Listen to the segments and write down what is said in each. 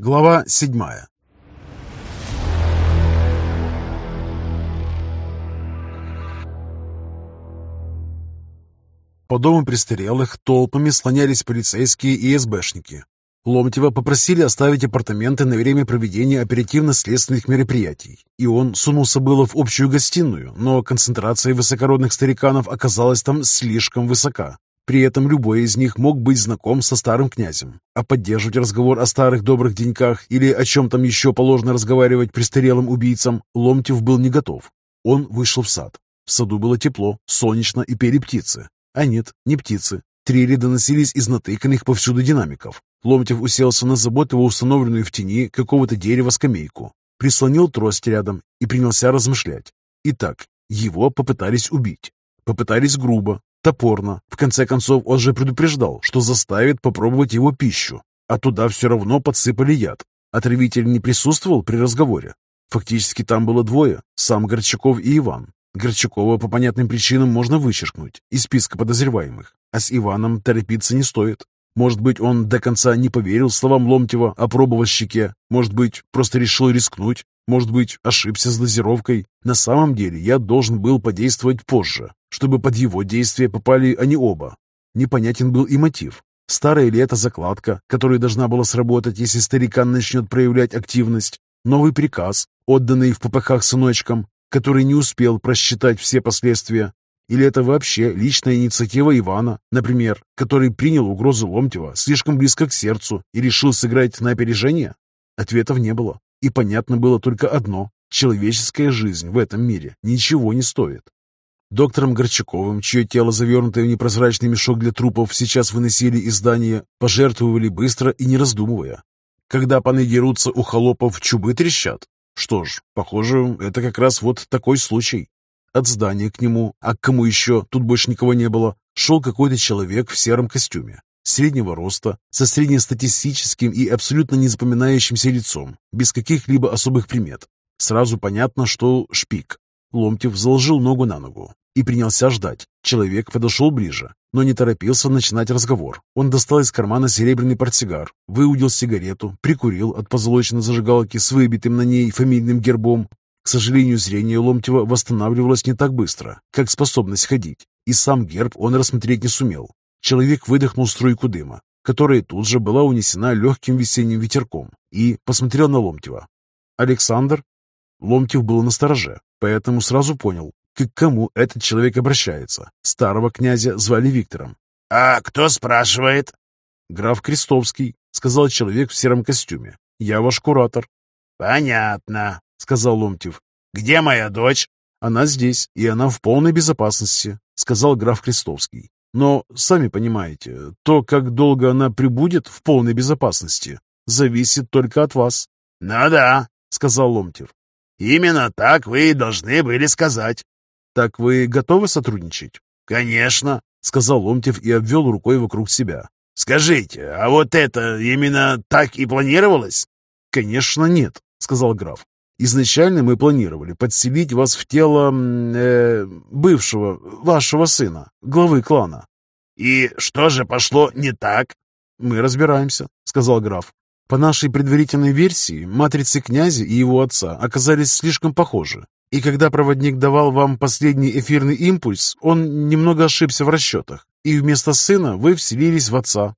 Глава седьмая По дому престарелых толпами слонялись полицейские и СБшники. Ломтева попросили оставить апартаменты на время проведения оперативно-следственных мероприятий, и он сунулся было в общую гостиную, но концентрация высокородных стариканов оказалась там слишком высока. При этом любой из них мог быть знаком со старым князем, а поддерживать разговор о старых добрых деньках или о чем там еще положено разговаривать престарелым убийцам Ломтев был не готов. Он вышел в сад. В саду было тепло, солнечно и пели птицы. А нет, не птицы. Трели доносились из натыканных повсюду динамиков. Ломтев уселся на заботливо установленную в тени какого-то дерева скамейку, прислонил трость рядом и принялся размышлять. Итак, его попытались убить. Попытались грубо, топорно. В конце концов, он же предупреждал, что заставит попробовать его пищу. А туда все равно подсыпали яд. Отравитель не присутствовал при разговоре. Фактически там было двое, сам Горчаков и Иван. Горчакова по понятным причинам можно вычеркнуть из списка подозреваемых, а с Иваном торопиться не стоит. Может быть, он до конца не поверил словам Ломтева о пробовальщике, может быть, просто решил рискнуть, может быть, ошибся с дозировкой. На самом деле, я должен был подействовать позже, чтобы под его действие попали они оба. Непонятен был и мотив. Старая ли это закладка, которая должна была сработать, если старикан начнет проявлять активность? Новый приказ, отданный в попыхах сыночкам, который не успел просчитать все последствия? Или это вообще личная инициатива Ивана, например, который принял угрозу Ломтева слишком близко к сердцу и решил сыграть на опережение? Ответов не было. И понятно было только одно – человеческая жизнь в этом мире ничего не стоит. Доктором Горчаковым, чье тело, завернутое в непрозрачный мешок для трупов, сейчас выносили из здания, пожертвовали быстро и не раздумывая. Когда паны дерутся, у холопов чубы трещат. Что ж, похоже, это как раз вот такой случай. От здания к нему, а к кому еще, тут больше никого не было, шел какой-то человек в сером костюме, среднего роста, со среднестатистическим и абсолютно незапоминающимся лицом, без каких-либо особых примет. Сразу понятно, что шпик. Ломтев заложил ногу на ногу и принялся ждать. Человек подошел ближе, но не торопился начинать разговор. Он достал из кармана серебряный портсигар, выудил сигарету, прикурил от позолоченной зажигалки с выбитым на ней фамильным гербом. К сожалению, зрение Ломтева восстанавливалось не так быстро, как способность ходить, и сам герб он рассмотреть не сумел. Человек выдохнул струйку дыма, которая тут же была унесена легким весенним ветерком, и посмотрел на Ломтева. «Александр?» Ломтев был на стороже, поэтому сразу понял, к кому этот человек обращается. Старого князя звали Виктором. «А кто спрашивает?» «Граф Крестовский», — сказал человек в сером костюме. «Я ваш куратор». «Понятно», — сказал Ломтев. «Где моя дочь?» «Она здесь, и она в полной безопасности», — сказал граф Крестовский. «Но, сами понимаете, то, как долго она прибудет в полной безопасности, зависит только от вас». «Ну да», — сказал Ломтев. «Именно так вы и должны были сказать». «Так вы готовы сотрудничать?» «Конечно», — сказал Ломтев и обвел рукой вокруг себя. «Скажите, а вот это именно так и планировалось?» «Конечно нет», — сказал граф. «Изначально мы планировали подселить вас в тело э, бывшего, вашего сына, главы клана». «И что же пошло не так?» «Мы разбираемся», — сказал граф. По нашей предварительной версии, матрицы князя и его отца оказались слишком похожи. И когда проводник давал вам последний эфирный импульс, он немного ошибся в расчетах, и вместо сына вы вселились в отца.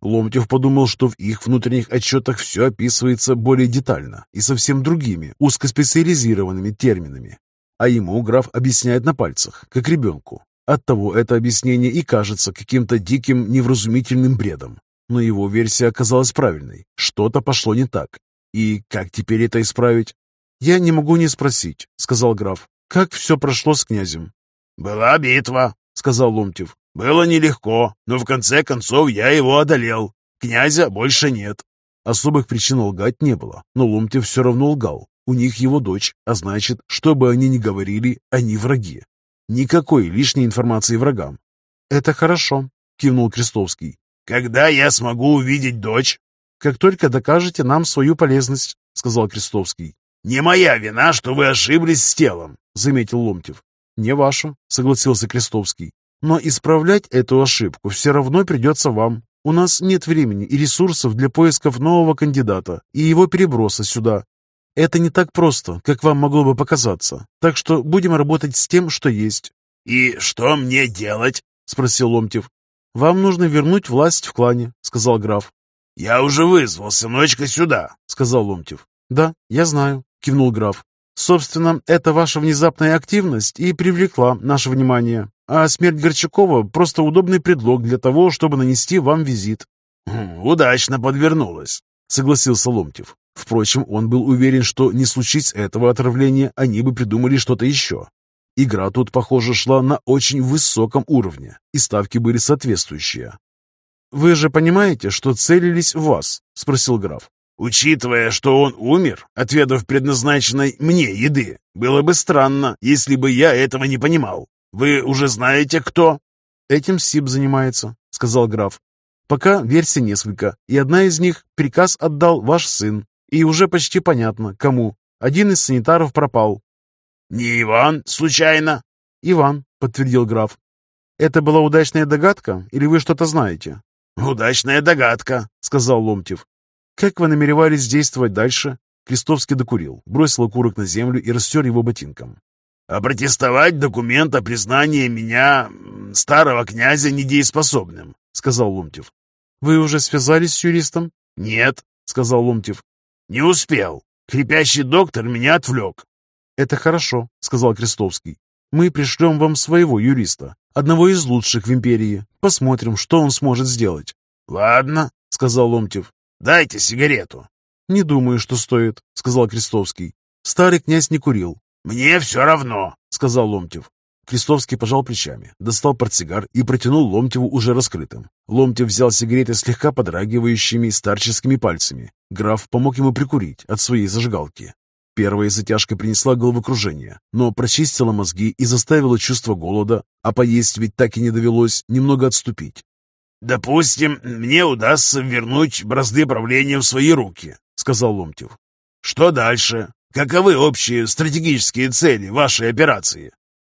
Ломтев подумал, что в их внутренних отчетах все описывается более детально и совсем другими, узкоспециализированными терминами. А ему граф объясняет на пальцах, как ребенку. Оттого это объяснение и кажется каким-то диким невразумительным бредом. Но его версия оказалась правильной. Что-то пошло не так. И как теперь это исправить? «Я не могу не спросить», — сказал граф. «Как все прошло с князем?» «Была битва», — сказал Ломтев. «Было нелегко, но в конце концов я его одолел. Князя больше нет». Особых причин лгать не было, но Ломтев все равно лгал. У них его дочь, а значит, что бы они ни говорили, они враги. Никакой лишней информации врагам. «Это хорошо», — кивнул Крестовский. «Когда я смогу увидеть дочь?» «Как только докажете нам свою полезность», — сказал Крестовский. «Не моя вина, что вы ошиблись с телом», — заметил Ломтев. «Не ваша», — согласился Крестовский. «Но исправлять эту ошибку все равно придется вам. У нас нет времени и ресурсов для поисков нового кандидата и его переброса сюда. Это не так просто, как вам могло бы показаться. Так что будем работать с тем, что есть». «И что мне делать?» — спросил Ломтев. «Вам нужно вернуть власть в клане», — сказал граф. «Я уже вызвал сыночка сюда», — сказал Ломтев. «Да, я знаю», — кивнул граф. «Собственно, это ваша внезапная активность и привлекла наше внимание а смерть Горчакова – просто удобный предлог для того, чтобы нанести вам визит». Хм, «Удачно подвернулась», – согласился Ломтев. Впрочем, он был уверен, что не случись этого отравления, они бы придумали что-то еще. Игра тут, похоже, шла на очень высоком уровне, и ставки были соответствующие. «Вы же понимаете, что целились в вас?» – спросил граф. «Учитывая, что он умер, отведав предназначенной мне еды, было бы странно, если бы я этого не понимал. «Вы уже знаете, кто?» «Этим СИБ занимается», — сказал граф. «Пока версий несколько, и одна из них приказ отдал ваш сын. И уже почти понятно, кому. Один из санитаров пропал». «Не Иван, случайно?» «Иван», — подтвердил граф. «Это была удачная догадка, или вы что-то знаете?» «Удачная догадка», — сказал Ломтев. «Как вы намеревались действовать дальше?» Крестовский докурил, бросил окурок на землю и растер его ботинком. «Опротестовать документ о признании меня, старого князя, недееспособным», — сказал Ломтев. «Вы уже связались с юристом?» «Нет», — сказал Ломтев. «Не успел. Хрипящий доктор меня отвлек». «Это хорошо», — сказал Крестовский. «Мы пришлем вам своего юриста, одного из лучших в империи. Посмотрим, что он сможет сделать». «Ладно», — сказал Ломтев. «Дайте сигарету». «Не думаю, что стоит», — сказал Крестовский. Старый князь не курил, «Мне все равно», — сказал Ломтев. Крестовский пожал плечами, достал портсигар и протянул Ломтеву уже раскрытым. Ломтев взял сигареты слегка подрагивающими старческими пальцами. Граф помог ему прикурить от своей зажигалки. Первая затяжка принесла головокружение, но прочистила мозги и заставила чувство голода, а поесть ведь так и не довелось, немного отступить. «Допустим, мне удастся вернуть бразды правления в свои руки», — сказал Ломтев. «Что дальше? Каковы общие стратегические цели вашей операции?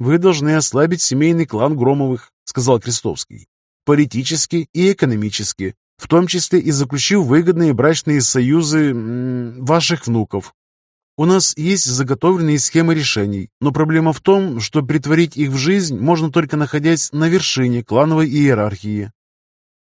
Вы должны ослабить семейный клан Громовых, сказал Крестовский. Политически и экономически, в том числе и заключив выгодные брачные союзы ваших внуков. У нас есть заготовленные схемы решений, но проблема в том, что притворить их в жизнь можно только находясь на вершине клановой иерархии.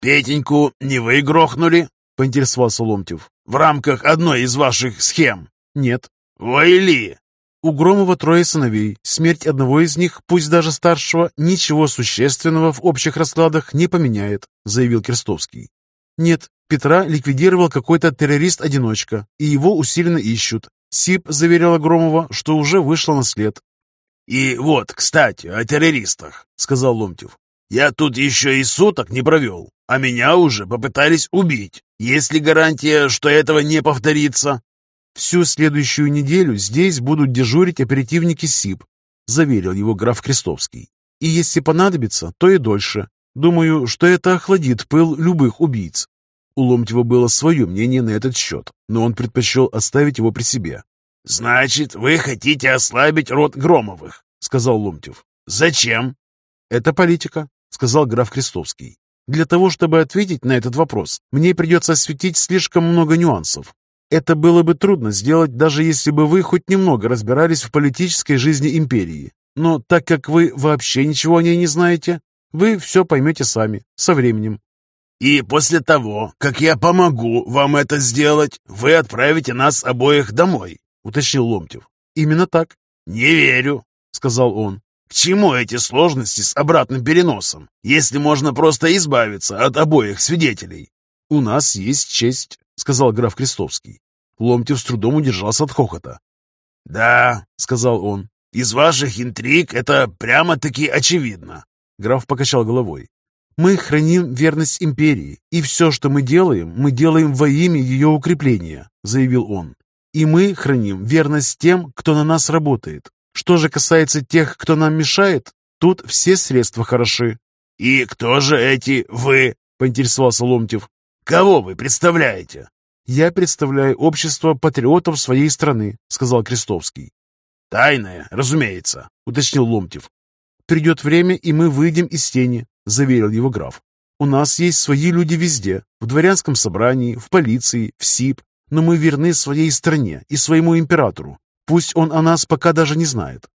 «Петеньку не вы грохнули?» — поинтересовался Ломтев. «В рамках одной из ваших схем?» «Нет», «Войли!» У Громова трое сыновей. Смерть одного из них, пусть даже старшего, ничего существенного в общих раскладах не поменяет, заявил Крестовский. Нет, Петра ликвидировал какой-то террорист-одиночка, и его усиленно ищут. СИП заверяла Громова, что уже вышла на след. «И вот, кстати, о террористах», — сказал Ломтев. «Я тут еще и суток не провел, а меня уже попытались убить. Есть ли гарантия, что этого не повторится?» «Всю следующую неделю здесь будут дежурить оперативники СИП», заверил его граф Крестовский. «И если понадобится, то и дольше. Думаю, что это охладит пыл любых убийц». У Ломтева было свое мнение на этот счет, но он предпочел оставить его при себе. «Значит, вы хотите ослабить род Громовых», — сказал Ломтев. «Зачем?» «Это политика», — сказал граф Крестовский. «Для того, чтобы ответить на этот вопрос, мне придется осветить слишком много нюансов. Это было бы трудно сделать, даже если бы вы хоть немного разбирались в политической жизни империи. Но так как вы вообще ничего о ней не знаете, вы все поймете сами, со временем. «И после того, как я помогу вам это сделать, вы отправите нас обоих домой», — уточнил Ломтев. «Именно так». «Не верю», — сказал он. «К чему эти сложности с обратным переносом, если можно просто избавиться от обоих свидетелей?» «У нас есть честь», — сказал граф Крестовский. Ломтев с трудом удержался от хохота. «Да», — сказал он, — «из ваших интриг это прямо-таки очевидно». Граф покачал головой. «Мы храним верность империи, и все, что мы делаем, мы делаем во имя ее укрепления», — заявил он. «И мы храним верность тем, кто на нас работает. Что же касается тех, кто нам мешает, тут все средства хороши». «И кто же эти «вы»?» — поинтересовался Ломтев. «Кого вы представляете?» «Я представляю общество патриотов своей страны», — сказал Крестовский. «Тайное, разумеется», — уточнил Ломтев. «Придет время, и мы выйдем из тени», — заверил его граф. У нас есть свои люди везде, в дворянском собрании, в полиции, в СИП, но мы верны своей стране и своему императору. Пусть он о нас пока даже не знает.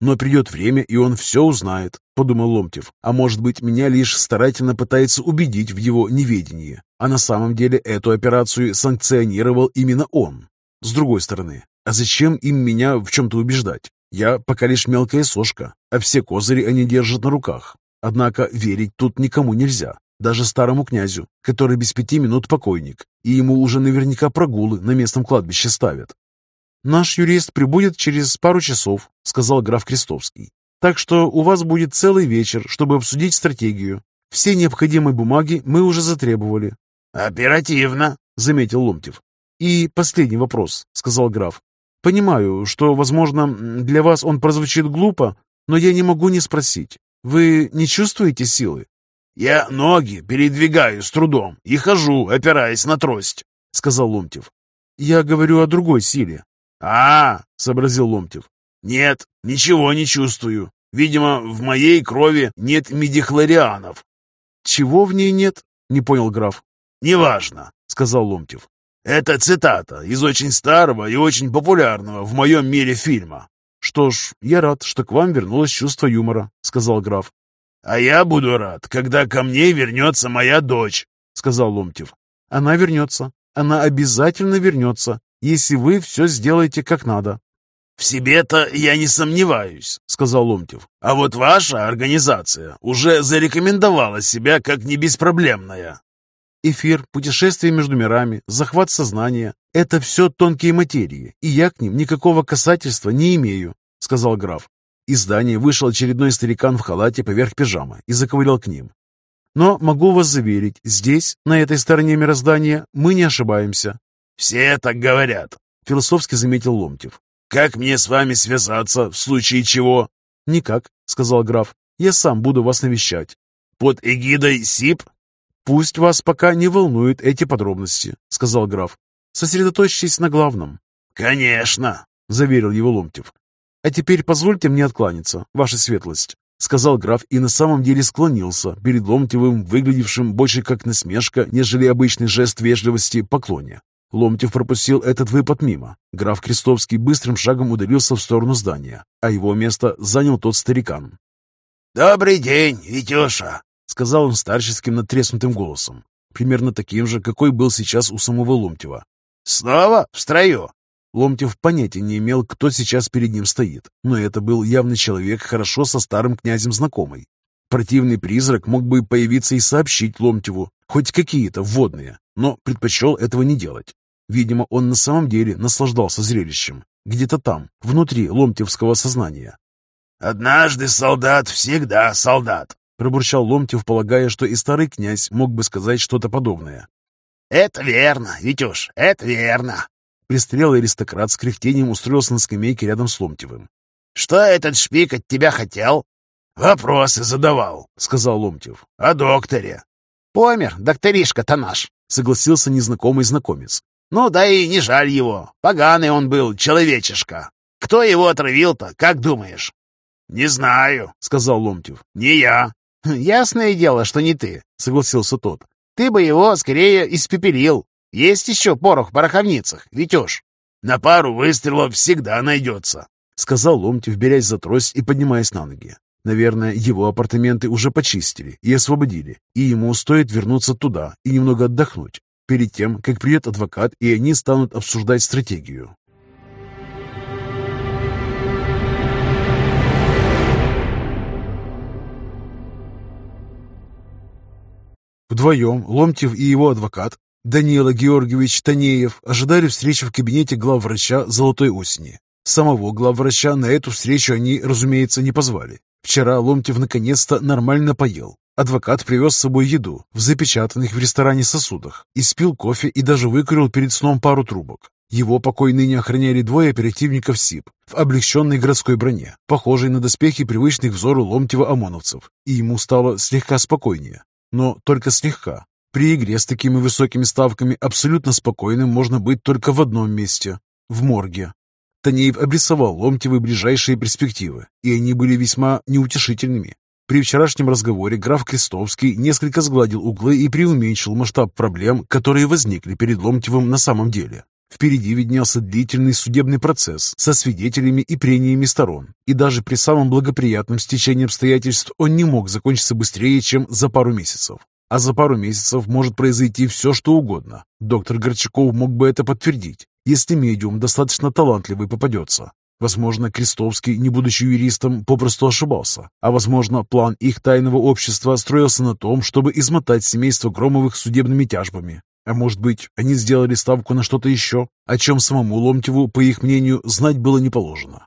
Но придет время, и он все узнает, подумал Ломтев. А может быть, меня лишь старательно пытается убедить в его неведении. А на самом деле эту операцию санкционировал именно он. С другой стороны, а зачем им меня в чем-то убеждать? Я пока лишь мелкая сошка, а все козыри они держат на руках. Однако верить тут никому нельзя, даже старому князю, который без пяти минут покойник, и ему уже наверняка прогулы на местном кладбище ставят. «Наш юрист прибудет через пару часов», — сказал граф Крестовский. «Так что у вас будет целый вечер, чтобы обсудить стратегию. Все необходимые бумаги мы уже затребовали». «Оперативно», — заметил Ломтев. «И последний вопрос», — сказал граф. «Понимаю, что, возможно, для вас он прозвучит глупо, но я не могу не спросить. Вы не чувствуете силы?» «Я ноги передвигаю с трудом и хожу, опираясь на трость», — сказал Ломтев. «Я говорю о другой силе». «А, — сообразил Ломтев, — нет, ничего не чувствую. Видимо, в моей крови нет медихлорианов». «Чего в ней нет?» — не понял граф. «Неважно», — сказал Ломтев. «Это цитата из очень старого и очень популярного в моем мире фильма. «Что ж, я рад, что к вам вернулось чувство юмора», — сказал граф. «А я буду рад, когда ко мне вернется моя дочь», — сказал Ломтев. «Она вернется. Она обязательно вернется, если вы все сделаете как надо». «В себе-то я не сомневаюсь», — сказал Ломтев. «А вот ваша организация уже зарекомендовала себя как небеспроблемная». Эфир, путешествие между мирами, захват сознания — это все тонкие материи, и я к ним никакого касательства не имею, — сказал граф. Из здания вышел очередной старикан в халате поверх пижамы и заковырял к ним. Но могу вас заверить, здесь, на этой стороне мироздания, мы не ошибаемся. «Все так говорят», — философски заметил Ломтев. «Как мне с вами связаться, в случае чего?» «Никак», — сказал граф. «Я сам буду вас навещать». «Под эгидой СИП?» «Пусть вас пока не волнуют эти подробности», — сказал граф. «Сосредоточьтесь на главном». «Конечно», — заверил его Ломтев. «А теперь позвольте мне откланяться, ваша светлость», — сказал граф и на самом деле склонился перед Ломтевым, выглядевшим больше как насмешка, нежели обычный жест вежливости поклоне. Ломтев пропустил этот выпад мимо. Граф Крестовский быстрым шагом удалился в сторону здания, а его место занял тот старикан. «Добрый день, Витюша!» — сказал он старческим натреснутым голосом, примерно таким же, какой был сейчас у самого Ломтева. «Снова в строю?» Ломтев понятия не имел, кто сейчас перед ним стоит, но это был явный человек, хорошо со старым князем знакомый. Противный призрак мог бы появиться и сообщить Ломтеву хоть какие-то вводные, но предпочел этого не делать. Видимо, он на самом деле наслаждался зрелищем, где-то там, внутри ломтевского сознания. «Однажды солдат, всегда солдат», Пробурчал Ломтев, полагая, что и старый князь мог бы сказать что-то подобное. «Это верно, Витюш, это верно!» Пристрелый аристократ с кряхтением устроился на скамейке рядом с Ломтевым. «Что этот шпик от тебя хотел?» «Вопросы задавал», — сказал Ломтев. «О докторе». «Помер, докторишка-то наш», — согласился незнакомый знакомец. «Ну да и не жаль его. Поганый он был, человечишка. Кто его отравил-то, как думаешь?» «Не знаю», — сказал Ломтев. «Не я». «Ясное дело, что не ты», — согласился тот. «Ты бы его скорее испепелил. Есть еще порох в пороховницах, Витюш?» «На пару выстрелов всегда найдется», — сказал Ломтев, берясь за трость и поднимаясь на ноги. Наверное, его апартаменты уже почистили и освободили, и ему стоит вернуться туда и немного отдохнуть, перед тем, как придет адвокат, и они станут обсуждать стратегию. Вдвоем Ломтев и его адвокат Данила Георгиевич Танеев ожидали встречи в кабинете главврача «Золотой осени». Самого главврача на эту встречу они, разумеется, не позвали. Вчера Ломтев наконец-то нормально поел. Адвокат привез с собой еду в запечатанных в ресторане сосудах, испил кофе и даже выкурил перед сном пару трубок. Его покой ныне охраняли двое оперативников СИП в облегченной городской броне, похожей на доспехи привычных взору Ломтева ОМОНовцев, и ему стало слегка спокойнее но только слегка. При игре с такими высокими ставками абсолютно спокойным можно быть только в одном месте – в морге. Танеев обрисовал Ломтевы ближайшие перспективы, и они были весьма неутешительными. При вчерашнем разговоре граф Крестовский несколько сгладил углы и преуменьшил масштаб проблем, которые возникли перед Ломтевым на самом деле. Впереди виднелся длительный судебный процесс со свидетелями и прениями сторон, и даже при самом благоприятном стечении обстоятельств он не мог закончиться быстрее, чем за пару месяцев. А за пару месяцев может произойти все, что угодно. Доктор Горчаков мог бы это подтвердить, если медиум достаточно талантливый попадется. Возможно, Крестовский, не будучи юристом, попросту ошибался. А возможно, план их тайного общества строился на том, чтобы измотать семейство Громовых судебными тяжбами. А может быть, они сделали ставку на что-то еще, о чем самому Ломтеву, по их мнению, знать было не положено.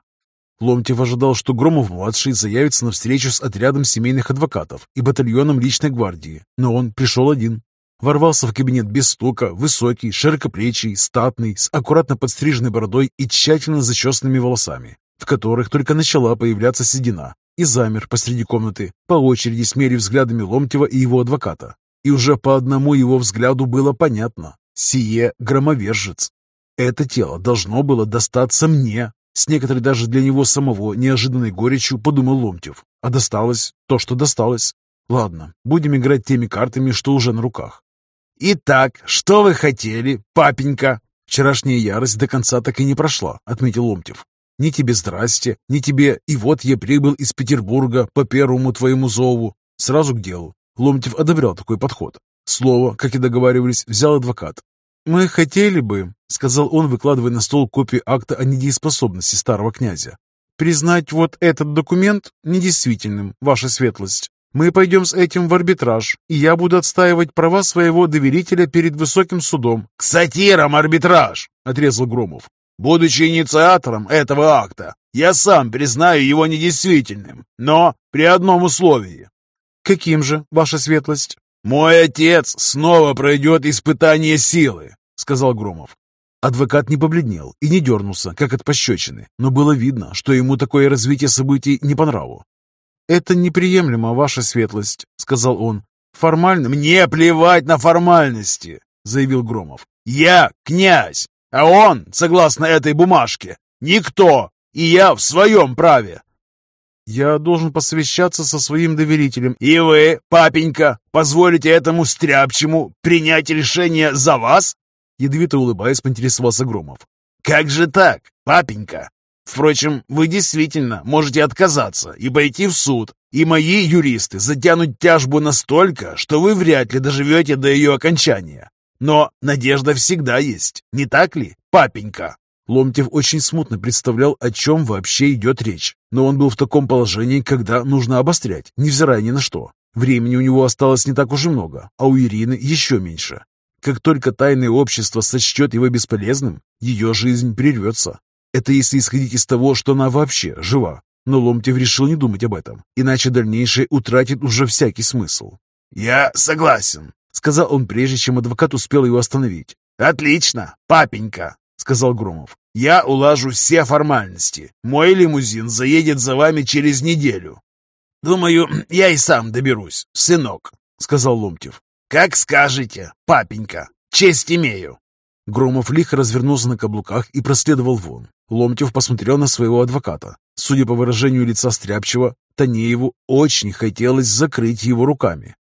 Ломтев ожидал, что Громов-младший заявится на встречу с отрядом семейных адвокатов и батальоном личной гвардии, но он пришел один. Ворвался в кабинет без стука, высокий, широкоплечий, статный, с аккуратно подстриженной бородой и тщательно зачесанными волосами, в которых только начала появляться седина, и замер посреди комнаты, по очереди смерив взглядами Ломтева и его адвоката. И уже по одному его взгляду было понятно – сие громовержец. Это тело должно было достаться мне. С некоторой даже для него самого неожиданной горечью подумал Ломтев. А досталось то, что досталось. Ладно, будем играть теми картами, что уже на руках. «Итак, что вы хотели, папенька?» «Вчерашняя ярость до конца так и не прошла», — отметил Ломтев. «Ни тебе здрасте, ни тебе «и вот я прибыл из Петербурга по первому твоему зову». Сразу к делу. Ломтев одобрял такой подход. Слово, как и договаривались, взял адвокат. «Мы хотели бы», — сказал он, выкладывая на стол копию акта о недееспособности старого князя, «признать вот этот документ недействительным, ваша светлость. Мы пойдем с этим в арбитраж, и я буду отстаивать права своего доверителя перед высоким судом». «К сатирам арбитраж!» — отрезал Громов. «Будучи инициатором этого акта, я сам признаю его недействительным, но при одном условии. «Каким же, ваша светлость?» «Мой отец снова пройдет испытание силы», — сказал Громов. Адвокат не побледнел и не дернулся, как от пощечины, но было видно, что ему такое развитие событий не по нраву. «Это неприемлемо, ваша светлость», — сказал он. «Формально...» «Мне плевать на формальности», — заявил Громов. «Я князь, а он, согласно этой бумажке, никто, и я в своем праве. Я должен посовещаться со своим доверителем. И вы, папенька, позволите этому стряпчему принять решение за вас? Ядовито улыбаясь, поинтересовался Громов. Как же так, папенька? Впрочем, вы действительно можете отказаться и пойти в суд, и мои юристы затянут тяжбу настолько, что вы вряд ли доживете до ее окончания. Но надежда всегда есть, не так ли, папенька? Ломтев очень смутно представлял, о чем вообще идет речь. Но он был в таком положении, когда нужно обострять, невзирая ни на что. Времени у него осталось не так уж и много, а у Ирины еще меньше. Как только тайное общество сочтет его бесполезным, ее жизнь прервется. Это если исходить из того, что она вообще жива. Но Ломтев решил не думать об этом, иначе дальнейшее утратит уже всякий смысл. «Я согласен», — сказал он, прежде чем адвокат успел его остановить. «Отлично, папенька», — сказал Громов. Я улажу все формальности. Мой лимузин заедет за вами через неделю. Думаю, я и сам доберусь, сынок, сказал Ломтев. Как скажете, папенька. Честь имею. Громов лихо развернулся на каблуках и проследовал вон. Ломтев посмотрел на своего адвоката. Судя по выражению лица Стряпчего, Танееву очень хотелось закрыть его руками.